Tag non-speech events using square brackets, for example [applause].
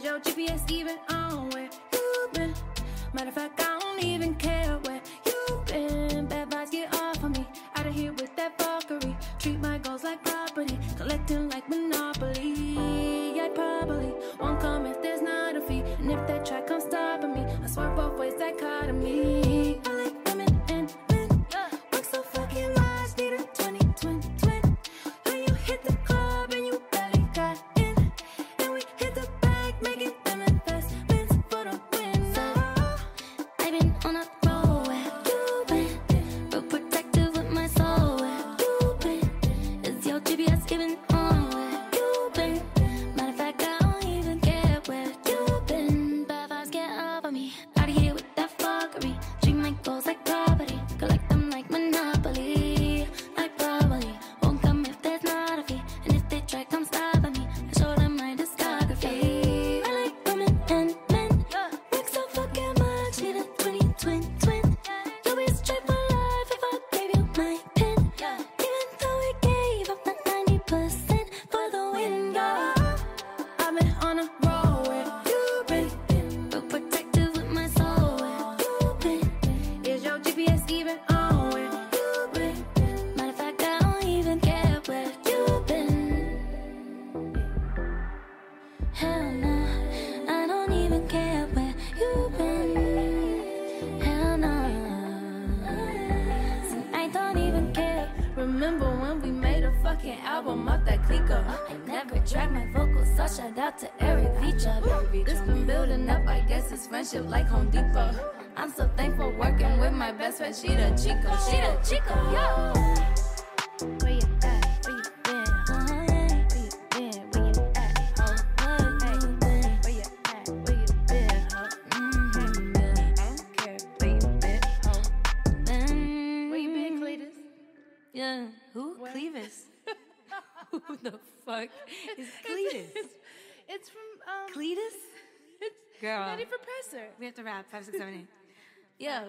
Is your GPS even on where you been? Matter of fact, I don't even care buckle, so shout out to Eric Picha. This been building up, I guess it's friendship like Home Depot. I'm so thankful working with my best friend, she the Chico, she the Chico, yo. Where you at? Where you been? Mm-hmm. Mm-hmm. Yeah, who? What? Clevis. [laughs] who the fuck is Cletus? It's, [laughs] it's from um, Cletus. [laughs] Girl, ready for presser. We have to wrap five, six, seven, eight. yeah.